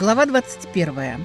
Глава 21.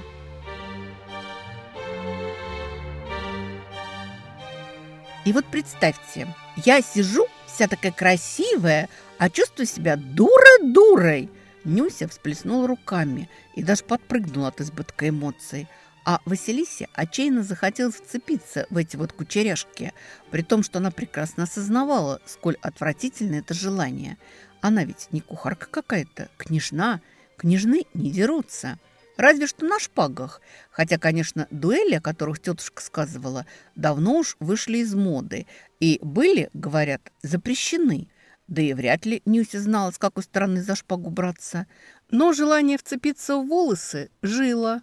И вот представьте, я сижу, вся такая красивая, а чувствую себя дура-дурой. Нюся всплеснула руками и даже подпрыгнула от избытка эмоций. А Василисе отчаянно захотелось вцепиться в эти вот кучеряшки, при том, что она прекрасно осознавала, сколь отвратительно это желание. Она ведь не кухарка какая-то, княжна – Княжны не дерутся. Разве что на шпагах. Хотя, конечно, дуэли, о которых тетушка сказывала, давно уж вышли из моды и были, говорят, запрещены. Да и вряд ли Нюся знала, с какой стороны за шпагу браться. Но желание вцепиться в волосы жило.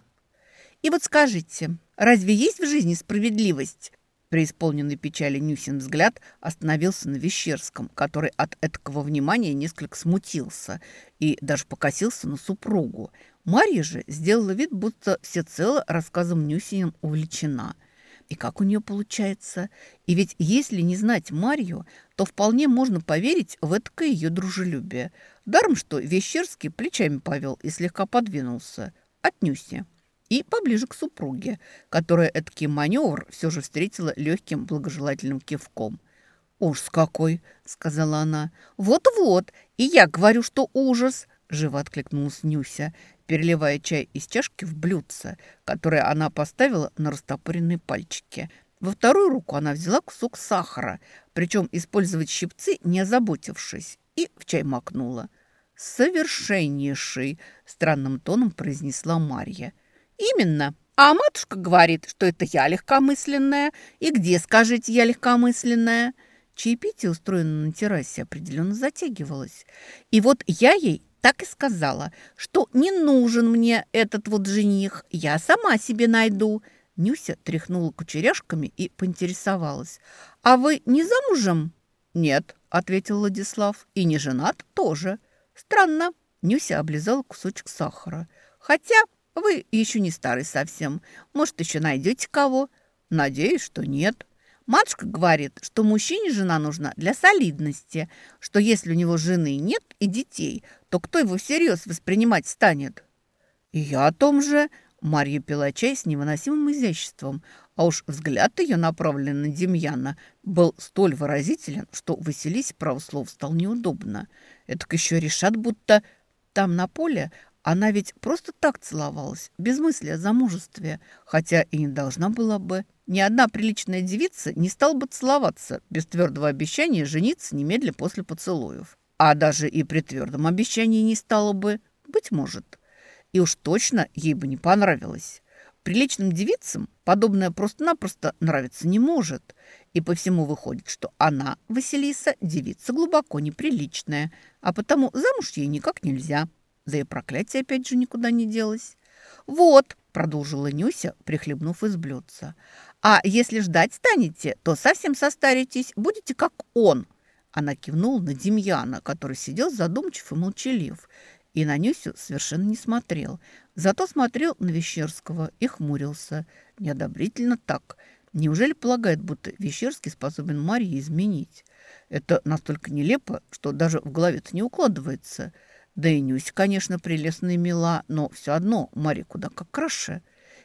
И вот скажите, разве есть в жизни справедливость? Преисполненный печали Нюсин взгляд остановился на Вещерском, который от этого внимания несколько смутился и даже покосился на супругу. Марья же сделала вид, будто всецело рассказом Нюсиным увлечена. И как у нее получается? И ведь если не знать Марью, то вполне можно поверить в это ее дружелюбие. Даром, что Вещерский плечами повел и слегка подвинулся. От Нюси и поближе к супруге, которая эдакий маневр все же встретила легким благожелательным кивком. «Ужас какой!» — сказала она. «Вот-вот! И я говорю, что ужас!» — живо откликнулась Нюся, переливая чай из чашки в блюдце, которое она поставила на растопыренные пальчики. Во вторую руку она взяла кусок сахара, причем использовать щипцы не озаботившись, и в чай макнула. «Совершеннейший!» — странным тоном произнесла Марья — «Именно. А матушка говорит, что это я легкомысленная. И где, скажите, я легкомысленная?» Чаепитие, устроенное на террасе, определенно затягивалось. И вот я ей так и сказала, что не нужен мне этот вот жених, я сама себе найду. Нюся тряхнула кучеряшками и поинтересовалась. «А вы не замужем?» «Нет», — ответил Владислав, — «и не женат тоже». «Странно». Нюся облизала кусочек сахара. «Хотя вы еще не старый совсем. Может, еще найдете кого? Надеюсь, что нет. Матушка говорит, что мужчине жена нужна для солидности, что если у него жены нет и детей, то кто его всерьез воспринимать станет? И я о том же. Марья пила чай с невыносимым изяществом, а уж взгляд ее, направленный на Демьяна, был столь выразителен, что Василисе, право слово, стало неудобно. Это еще решат, будто там на поле она ведь просто так целовалась, без мысли о замужестве, хотя и не должна была бы. Ни одна приличная девица не стала бы целоваться без твердого обещания жениться немедленно после поцелуев. А даже и при твердом обещании не стало бы, быть может. И уж точно ей бы не понравилось. Приличным девицам подобное просто-напросто нравиться не может. И по всему выходит, что она, Василиса, девица глубоко неприличная, а потому замуж ей никак нельзя. Да и проклятие опять же никуда не делось. «Вот», — продолжила Нюся, прихлебнув из блюдца, «а если ждать станете, то совсем состаритесь, будете как он». Она кивнула на Демьяна, который сидел задумчив и молчалив, и на Нюсю совершенно не смотрел. Зато смотрел на Вещерского и хмурился. Неодобрительно так. Неужели полагает, будто Вещерский способен Марье изменить? Это настолько нелепо, что даже в голове-то не укладывается – да и Нюсь, конечно, прелестная и мила, но все одно Мари куда как краше.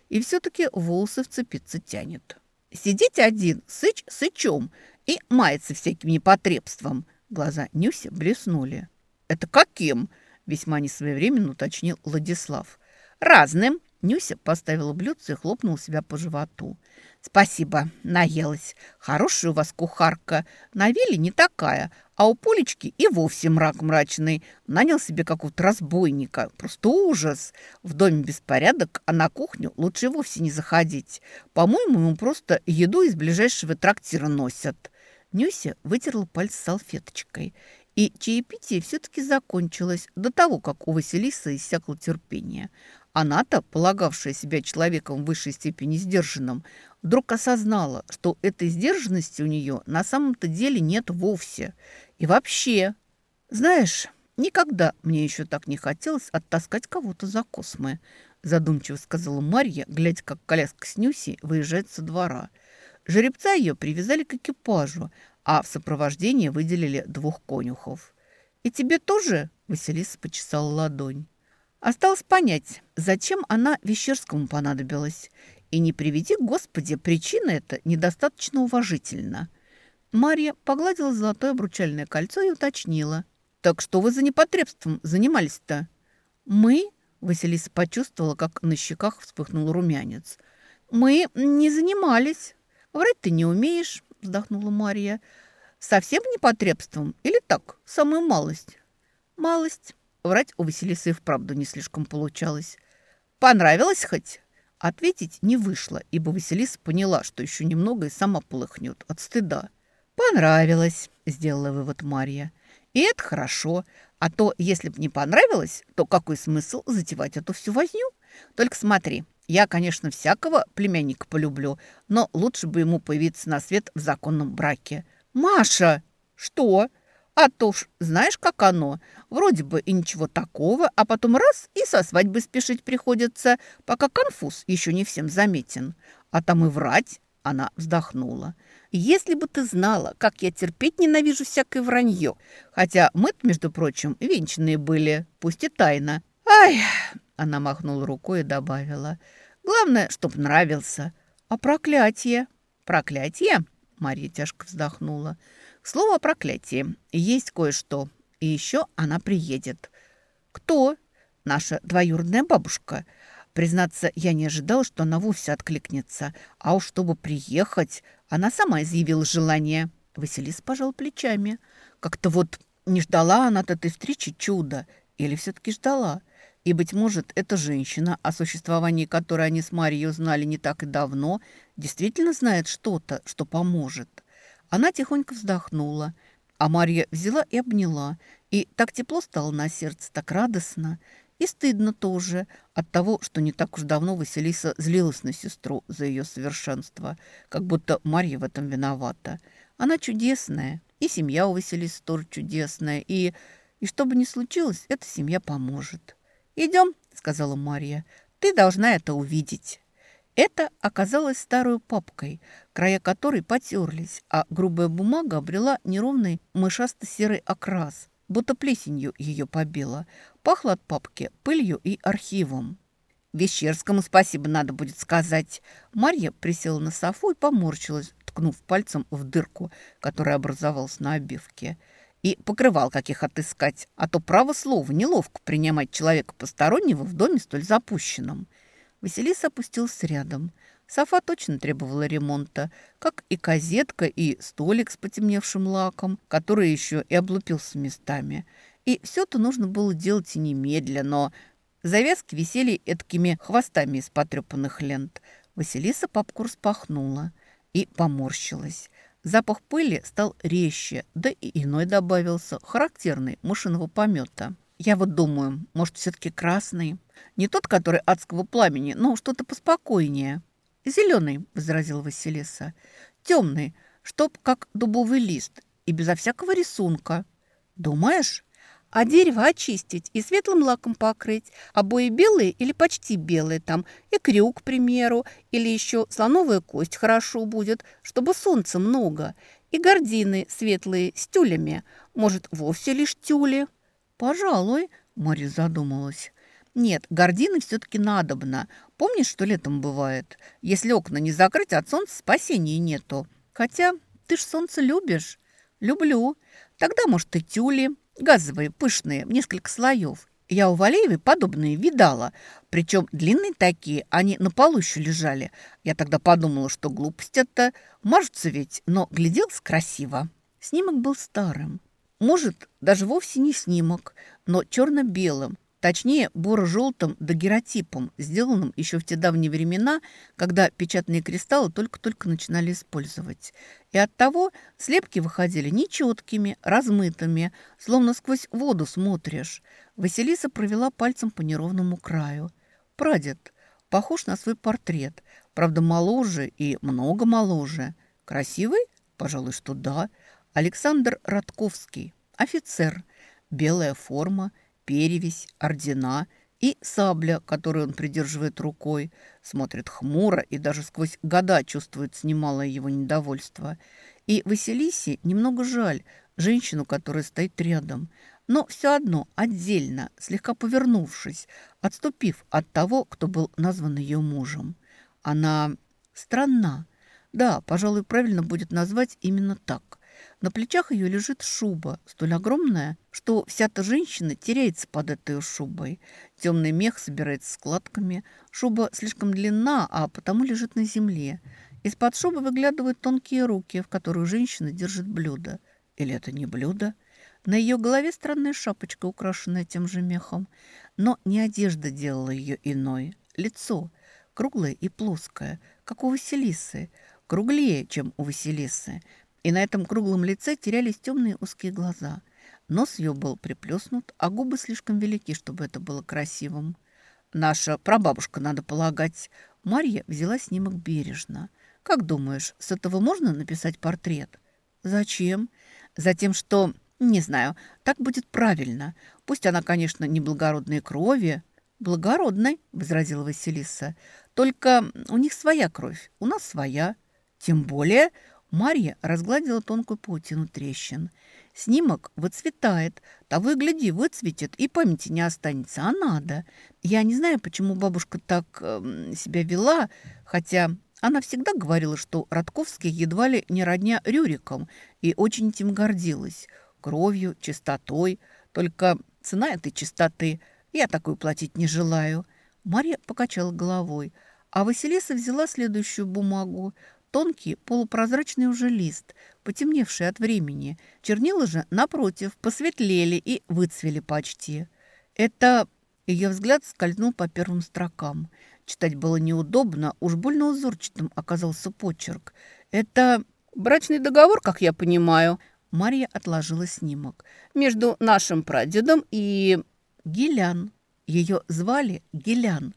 И все-таки волосы вцепиться тянет. Сидеть один, сыч сычом, и мается всяким непотребством. Глаза Нюси блеснули. «Это каким?» – весьма несвоевременно уточнил Владислав. «Разным», Нюся поставила блюдце и хлопнула себя по животу. «Спасибо, наелась. Хорошая у вас кухарка. На Вилле не такая, а у Полечки и вовсе мрак мрачный. Нанял себе какого-то разбойника. Просто ужас. В доме беспорядок, а на кухню лучше вовсе не заходить. По-моему, ему просто еду из ближайшего трактира носят». Нюся вытерла пальцы салфеточкой. И чаепитие все-таки закончилось до того, как у Василисы иссякло терпение. Она-то, полагавшая себя человеком в высшей степени сдержанным, вдруг осознала, что этой сдержанности у нее на самом-то деле нет вовсе. И вообще, знаешь, никогда мне еще так не хотелось оттаскать кого-то за космы, задумчиво сказала Марья, глядя, как коляска с Нюси выезжает со двора. Жеребца ее привязали к экипажу, а в сопровождении выделили двух конюхов. «И тебе тоже?» – Василиса почесала ладонь. Осталось понять, зачем она Вещерскому понадобилась. И не приведи, Господи, причина эта недостаточно уважительна. Марья погладила золотое обручальное кольцо и уточнила. «Так что вы за непотребством занимались-то?» «Мы?» – Василиса почувствовала, как на щеках вспыхнул румянец. «Мы не занимались». «Врать ты не умеешь», – вздохнула Марья. «Совсем непотребством? Или так, самую малость?» «Малость». Врать у Василисы и вправду не слишком получалось. «Понравилось хоть?» Ответить не вышло, ибо Василиса поняла, что еще немного и сама полыхнет от стыда. «Понравилось», – сделала вывод Марья. «И это хорошо. А то, если бы не понравилось, то какой смысл затевать эту всю возню? Только смотри, я, конечно, всякого племянника полюблю, но лучше бы ему появиться на свет в законном браке». «Маша!» «Что?» А то ж, знаешь, как оно? Вроде бы и ничего такого, а потом раз и со свадьбы спешить приходится, пока конфуз еще не всем заметен. А там и врать, она вздохнула. Если бы ты знала, как я терпеть ненавижу всякое вранье. Хотя мы между прочим, венчанные были, пусть и тайно. Ай, она махнула рукой и добавила. Главное, чтоб нравился. А проклятие? Проклятие? Марья тяжко вздохнула. Слово о проклятии. Есть кое-что. И еще она приедет. Кто? Наша двоюродная бабушка. Признаться, я не ожидала, что она вовсе откликнется. А уж чтобы приехать, она сама изъявила желание. Василис пожал плечами. Как-то вот не ждала она от этой встречи чуда. Или все-таки ждала. И, быть может, эта женщина, о существовании которой они с Марией узнали не так и давно, действительно знает что-то, что поможет. Она тихонько вздохнула, а Марья взяла и обняла. И так тепло стало на сердце, так радостно. И стыдно тоже от того, что не так уж давно Василиса злилась на сестру за ее совершенство, как будто Марья в этом виновата. Она чудесная, и семья у Василисы тоже чудесная, и, и что бы ни случилось, эта семья поможет. «Идем», — сказала Марья, — «ты должна это увидеть». Это оказалось старой папкой, края которой потерлись, а грубая бумага обрела неровный мышасто-серый окрас, будто плесенью ее побила. Пахло от папки пылью и архивом. «Вещерскому спасибо надо будет сказать». Марья присела на софу и поморщилась, ткнув пальцем в дырку, которая образовалась на обивке. И покрывал каких отыскать, а то право слово неловко принимать человека постороннего в доме столь запущенном. Василиса опустился рядом. Софа точно требовала ремонта, как и козетка, и столик с потемневшим лаком, который еще и облупился местами. И все это нужно было делать и немедленно, но завязки висели эткими хвостами из потрепанных лент. Василиса папку распахнула и поморщилась. Запах пыли стал резче, да и иной добавился, характерный, мышиного помета. Я вот думаю, может, все-таки красный? Не тот, который адского пламени, но что-то поспокойнее. «Зеленый», — возразил Василиса. «Темный, чтоб как дубовый лист и безо всякого рисунка». «Думаешь?» А дерево очистить и светлым лаком покрыть. Обои белые или почти белые там. И крюк, к примеру. Или еще слоновая кость хорошо будет, чтобы солнца много. И гардины светлые с тюлями. Может, вовсе лишь тюли. «Пожалуй», — Мария задумалась. «Нет, гордины все-таки надобно. Помнишь, что летом бывает? Если окна не закрыть, от солнца спасения нету. Хотя ты ж солнце любишь». «Люблю. Тогда, может, и тюли. Газовые, пышные, несколько слоев. Я у Валеевой подобные видала. Причем длинные такие, они на полу еще лежали. Я тогда подумала, что глупость это. Мажутся ведь, но гляделся красиво». Снимок был старым. Может, даже вовсе не снимок, но черно-белым, точнее, буро-желтым дагеротипом, сделанным еще в те давние времена, когда печатные кристаллы только-только начинали использовать. И оттого слепки выходили нечеткими, размытыми, словно сквозь воду смотришь. Василиса провела пальцем по неровному краю. Прадед, похож на свой портрет, правда, моложе и много моложе. Красивый? Пожалуй, что да. Александр Радковский, офицер, белая форма, перевесь, ордена и сабля, которую он придерживает рукой, смотрит хмуро и даже сквозь года чувствует немалое его недовольство. И Василисе немного жаль женщину, которая стоит рядом. но все одно отдельно, слегка повернувшись, отступив от того, кто был назван ее мужем. Она странна. Да, пожалуй, правильно будет назвать именно так. На плечах ее лежит шуба, столь огромная, что вся эта женщина теряется под этой шубой. Темный мех собирается складками. Шуба слишком длинна, а потому лежит на земле. Из-под шубы выглядывают тонкие руки, в которых женщина держит блюдо. Или это не блюдо? На ее голове странная шапочка, украшенная тем же мехом. Но не одежда делала ее иной. Лицо, круглое и плоское, как у Василисы, круглее, чем у Василисы. И на этом круглом лице терялись темные узкие глаза. Нос ее был приплюснут, а губы слишком велики, чтобы это было красивым. Наша прабабушка, надо полагать. Марья взяла снимок бережно. Как думаешь, с этого можно написать портрет? Зачем? Затем, что не знаю, так будет правильно. Пусть она, конечно, не благородной крови. Благородной, возразила Василиса. Только у них своя кровь, у нас своя. Тем более Марья разгладила тонкую паутину трещин. Снимок выцветает. Того и гляди, выцветит, и памяти не останется, а надо. Я не знаю, почему бабушка так э, себя вела, хотя она всегда говорила, что Радковский едва ли не родня Рюриком, и очень этим гордилась кровью, чистотой. Только цена этой чистоты я такой платить не желаю». Марья покачала головой, а Василиса взяла следующую бумагу. Тонкий, полупрозрачный уже лист, потемневший от времени. Чернила же, напротив, посветлели и выцвели почти. Это... Ее взгляд скользнул по первым строкам. Читать было неудобно, уж больно узорчатым оказался почерк. Это брачный договор, как я понимаю, Марья отложила снимок. «Между нашим прадедом и Гелян. Ее звали Гелян.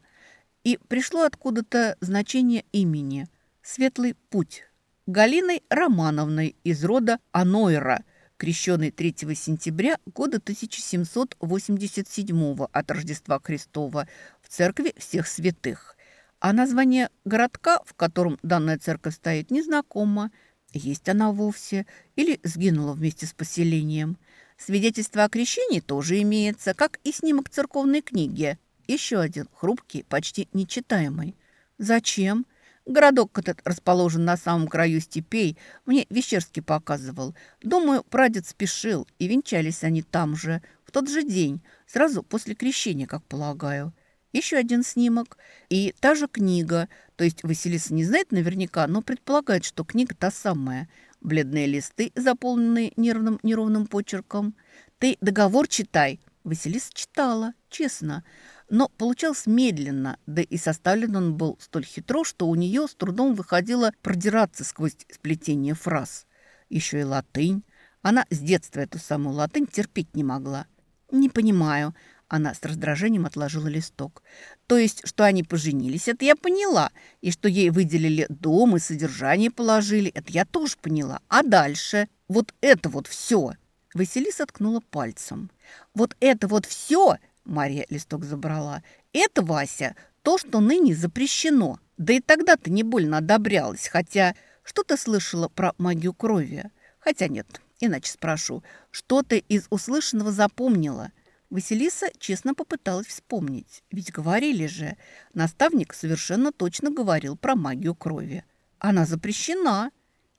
И пришло откуда-то значение имени «Светлый путь». Галиной Романовной из рода Анойра, крещенной 3 сентября года 1787 от Рождества Христова в церкви всех святых. А название городка, в котором данная церковь стоит, незнакомо – есть она вовсе или сгинула вместе с поселением. Свидетельство о крещении тоже имеется, как и снимок церковной книги. Еще один, хрупкий, почти нечитаемый. Зачем? Городок этот расположен на самом краю степей. Мне Вещерский показывал. Думаю, прадед спешил, и венчались они там же, в тот же день, сразу после крещения, как полагаю еще один снимок и та же книга. То есть Василиса не знает наверняка, но предполагает, что книга та самая. Бледные листы, заполненные нервным неровным почерком. «Ты договор читай!» Василиса читала, честно, но получалось медленно, да и составлен он был столь хитро, что у нее с трудом выходило продираться сквозь сплетение фраз. Еще и латынь. Она с детства эту самую латынь терпеть не могла. «Не понимаю», она с раздражением отложила листок. То есть, что они поженились, это я поняла. И что ей выделили дом и содержание положили, это я тоже поняла. А дальше? Вот это вот все. Василиса ткнула пальцем. Вот это вот все, Мария листок забрала, это, Вася, то, что ныне запрещено. Да и тогда ты не больно одобрялась, хотя что-то слышала про магию крови. Хотя нет, иначе спрошу, что ты из услышанного запомнила? Василиса честно попыталась вспомнить. Ведь говорили же, наставник совершенно точно говорил про магию крови. Она запрещена.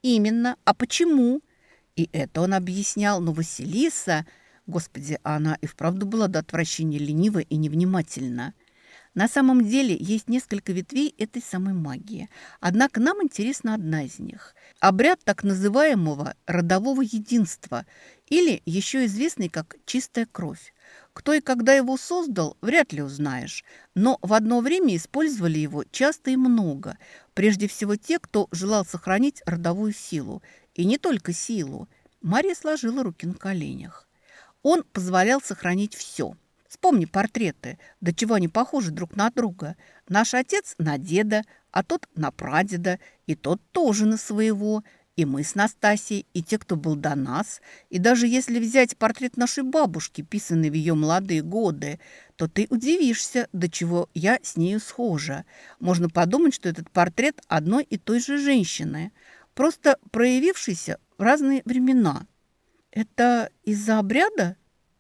Именно. А почему? И это он объяснял. Но Василиса... Господи, она и вправду была до отвращения ленива и невнимательна. На самом деле есть несколько ветвей этой самой магии. Однако нам интересна одна из них. Обряд так называемого родового единства или еще известный как чистая кровь. Кто и когда его создал, вряд ли узнаешь. Но в одно время использовали его часто и много. Прежде всего те, кто желал сохранить родовую силу. И не только силу. Мария сложила руки на коленях. Он позволял сохранить все. Вспомни портреты, до чего они похожи друг на друга. Наш отец на деда, а тот на прадеда, и тот тоже на своего – и мы с Настасьей, и те, кто был до нас. И даже если взять портрет нашей бабушки, писанный в ее молодые годы, то ты удивишься, до чего я с нею схожа. Можно подумать, что этот портрет одной и той же женщины, просто проявившийся в разные времена. Это из-за обряда?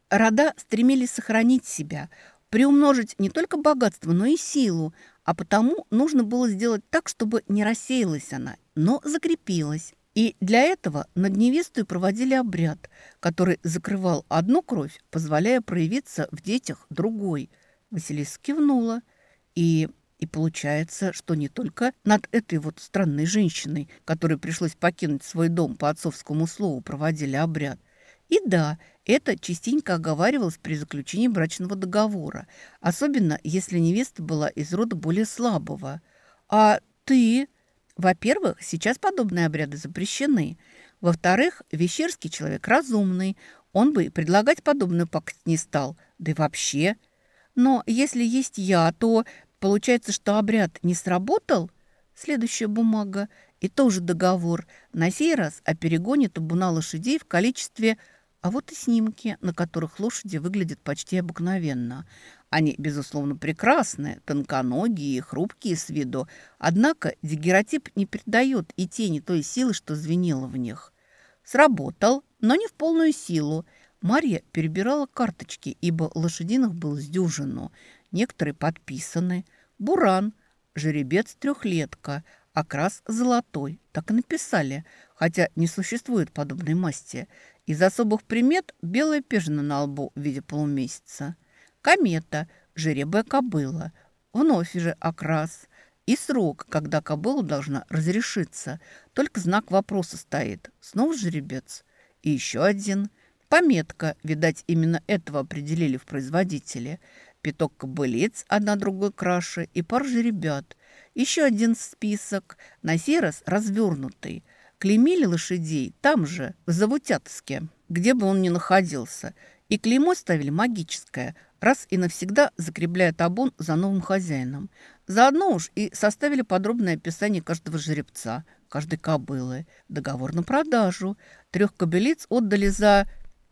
Рода стремились сохранить себя, приумножить не только богатство, но и силу, а потому нужно было сделать так, чтобы не рассеялась она, но закрепилась. И для этого над невестой проводили обряд, который закрывал одну кровь, позволяя проявиться в детях другой. Василиса кивнула. И, и получается, что не только над этой вот странной женщиной, которой пришлось покинуть свой дом по отцовскому слову, проводили обряд. И да, это частенько оговаривалось при заключении брачного договора, особенно если невеста была из рода более слабого. «А ты?» Во-первых, сейчас подобные обряды запрещены. Во-вторых, Вещерский человек разумный. Он бы предлагать подобную пакость не стал. Да и вообще. Но если есть я, то получается, что обряд не сработал? Следующая бумага. И тоже договор. На сей раз о перегоне табуна лошадей в количестве... А вот и снимки, на которых лошади выглядят почти обыкновенно. Они, безусловно, прекрасны, тонконогие хрупкие с виду, однако дигеротип не передает и тени той силы, что звенело в них. Сработал, но не в полную силу. Марья перебирала карточки, ибо лошадиных было с дюжину. Некоторые подписаны. Буран, жеребец трехлетка, окрас золотой. Так и написали, хотя не существует подобной масти. Из особых примет белая пежина на лбу в виде полумесяца – Комета, жеребая кобыла. Вновь же окрас. И срок, когда кобыла должна разрешиться. Только знак вопроса стоит. Снова жеребец. И еще один. Пометка, видать, именно этого определили в производителе. Пяток кобылиц, одна другой краше, и пар жеребят. Еще один список, на сей раз развернутый. Клеймили лошадей там же, в Завутятске, где бы он ни находился. И клеймо ставили магическое – раз и навсегда закрепляя табун за новым хозяином. Заодно уж и составили подробное описание каждого жеребца, каждой кобылы, договор на продажу. Трех кобылиц отдали за...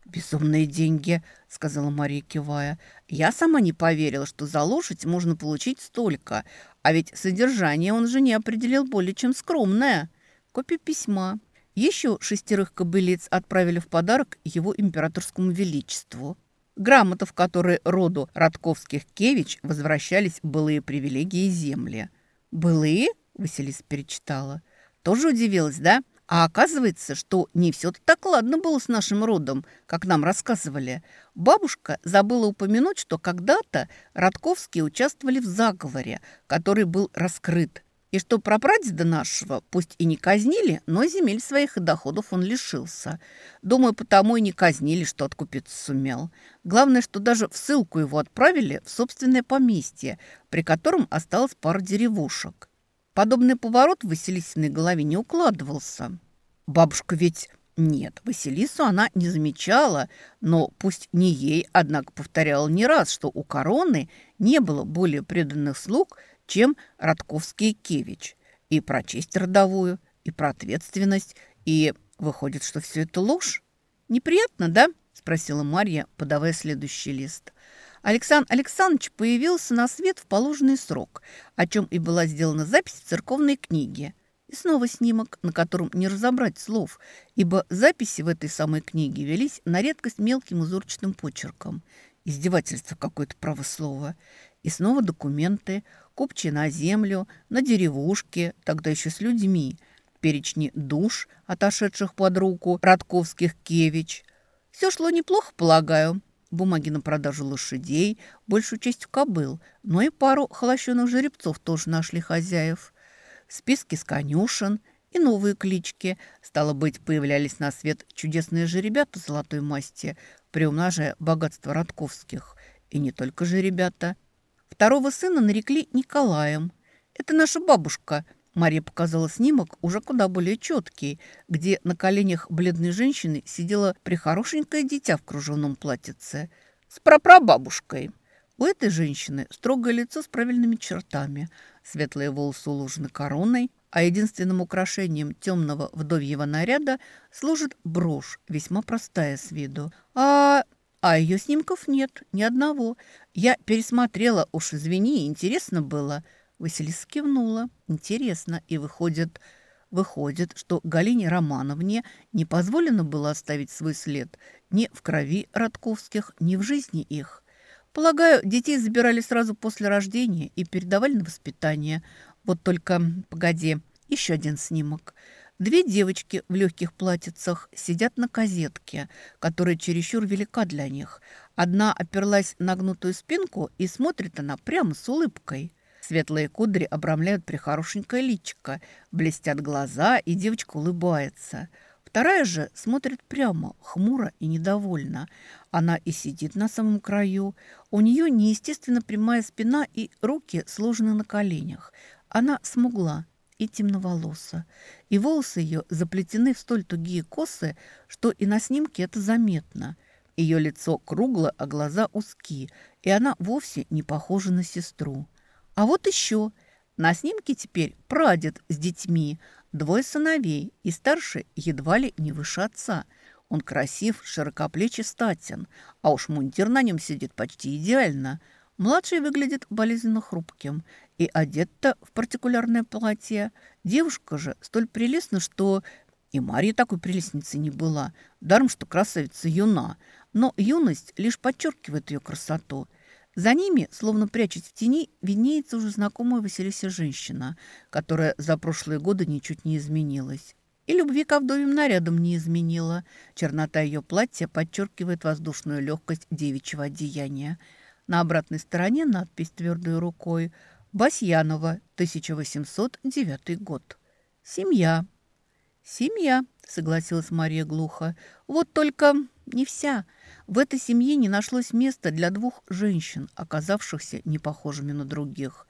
«Безумные деньги», — сказала Мария, кивая. «Я сама не поверила, что за лошадь можно получить столько, а ведь содержание он же не определил более чем скромное. Копия письма. Еще шестерых кобылиц отправили в подарок его императорскому величеству». Грамота, в которой роду Радковских Кевич возвращались былые привилегии земли. «Былые?» – Василиса перечитала. «Тоже удивилась, да? А оказывается, что не все так ладно было с нашим родом, как нам рассказывали. Бабушка забыла упомянуть, что когда-то Радковские участвовали в заговоре, который был раскрыт и что прапрадеда нашего пусть и не казнили, но земель своих и доходов он лишился. Думаю, потому и не казнили, что откупиться сумел. Главное, что даже в ссылку его отправили в собственное поместье, при котором осталась пара деревушек. Подобный поворот в Василисиной голове не укладывался. Бабушка ведь... Нет, Василису она не замечала, но пусть не ей, однако повторяла не раз, что у короны не было более преданных слуг, чем Радковский Кевич. И про честь родовую, и про ответственность, и выходит, что все это ложь. Неприятно, да? Спросила Марья, подавая следующий лист. Александр Александрович появился на свет в положенный срок, о чем и была сделана запись в церковной книге. И снова снимок, на котором не разобрать слов, ибо записи в этой самой книге велись на редкость мелким узорчатым почерком. Издевательство какое-то правослово. И снова документы, купчи на землю, на деревушке, тогда еще с людьми, перечни душ, отошедших под руку, Радковских Кевич. Все шло неплохо, полагаю. Бумаги на продажу лошадей, большую часть кобыл, но и пару холощенных жеребцов тоже нашли хозяев. Списки с конюшен и новые клички. Стало быть, появлялись на свет чудесные жеребята золотой масти, приумножая богатство Радковских. И не только жеребята – Второго сына нарекли Николаем. Это наша бабушка. Мария показала снимок, уже куда более четкий, где на коленях бледной женщины сидело прихорошенькое дитя в кружевном платьице с прапрабабушкой. У этой женщины строгое лицо с правильными чертами, светлые волосы уложены короной, а единственным украшением темного вдовьего наряда служит брошь, весьма простая с виду. А а ее снимков нет, ни одного. Я пересмотрела, уж извини, интересно было. Василиса кивнула. Интересно. И выходит, Выходит, что Галине Романовне не позволено было оставить свой след ни в крови Родковских, ни в жизни их. Полагаю, детей забирали сразу после рождения и передавали на воспитание. Вот только, погоди, еще один снимок. Две девочки в легких платьицах сидят на козетке, которая чересчур велика для них. Одна оперлась на гнутую спинку и смотрит она прямо с улыбкой. Светлые кудри обрамляют прихорошенькое личико, блестят глаза, и девочка улыбается – Вторая же смотрит прямо, хмуро и недовольно. Она и сидит на самом краю. У нее неестественно прямая спина и руки сложены на коленях. Она смугла и темноволоса. И волосы ее заплетены в столь тугие косы, что и на снимке это заметно. Ее лицо круглое, а глаза узкие, и она вовсе не похожа на сестру. А вот еще. На снимке теперь прадед с детьми – Двое сыновей, и старший едва ли не выше отца. Он красив, широкоплечий, статен, а уж мундир на нем сидит почти идеально. Младший выглядит болезненно хрупким и одет-то в партикулярное платье. Девушка же столь прелестна, что и Марья такой прелестницей не была, даром что красавица юна. Но юность лишь подчеркивает ее красоту – за ними, словно прячась в тени, виднеется уже знакомая Василиса женщина, которая за прошлые годы ничуть не изменилась. И любви к вдовьим нарядам не изменила. Чернота ее платья подчеркивает воздушную легкость девичьего одеяния. На обратной стороне надпись твердой рукой «Басьянова, 1809 год». «Семья». «Семья», — согласилась Мария глухо. «Вот только не вся». В этой семье не нашлось места для двух женщин, оказавшихся непохожими на других.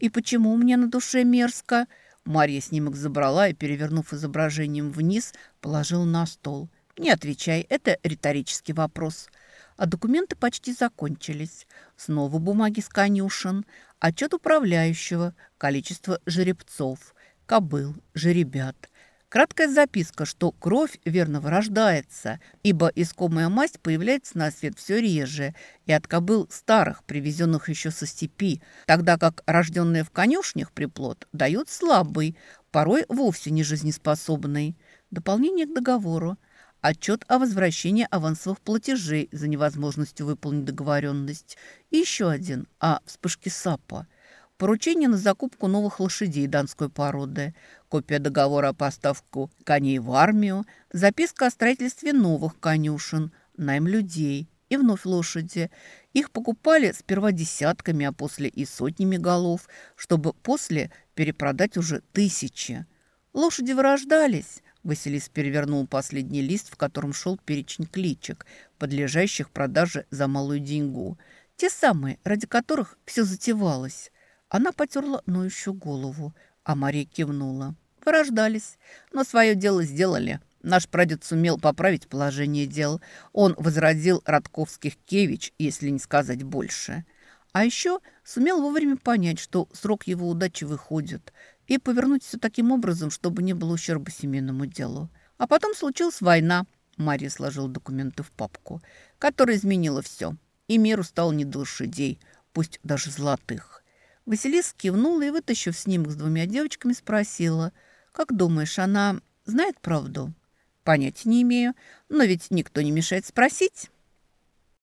«И почему у меня на душе мерзко?» Марья снимок забрала и, перевернув изображением вниз, положила на стол. «Не отвечай, это риторический вопрос». А документы почти закончились. Снова бумаги с конюшен, отчет управляющего, количество жеребцов, кобыл, жеребят – Краткая записка, что кровь верно вырождается, ибо искомая масть появляется на свет все реже и от кобыл старых, привезенных еще со степи, тогда как рожденные в конюшнях приплод дают слабый, порой вовсе не жизнеспособный. Дополнение к договору. Отчет о возвращении авансовых платежей за невозможностью выполнить договоренность. И еще один о вспышке САПа – Поручение на закупку новых лошадей донской породы, копия договора о поставку коней в армию, записка о строительстве новых конюшен, найм людей и вновь лошади. Их покупали сперва десятками, а после и сотнями голов, чтобы после перепродать уже тысячи. Лошади вырождались. Василис перевернул последний лист, в котором шел перечень кличек, подлежащих продаже за малую деньгу. Те самые, ради которых все затевалось. Она потерла ноющую голову, а Мария кивнула. Вырождались, но свое дело сделали. Наш прадед сумел поправить положение дел. Он возродил Радковских Кевич, если не сказать больше. А еще сумел вовремя понять, что срок его удачи выходит, и повернуть все таким образом, чтобы не было ущерба семейному делу. А потом случилась война. Мария сложила документы в папку, которая изменила все. И миру стало не до лошадей, пусть даже золотых. Василиса кивнула и, вытащив снимок с двумя девочками, спросила, «Как думаешь, она знает правду?» «Понятия не имею, но ведь никто не мешает спросить».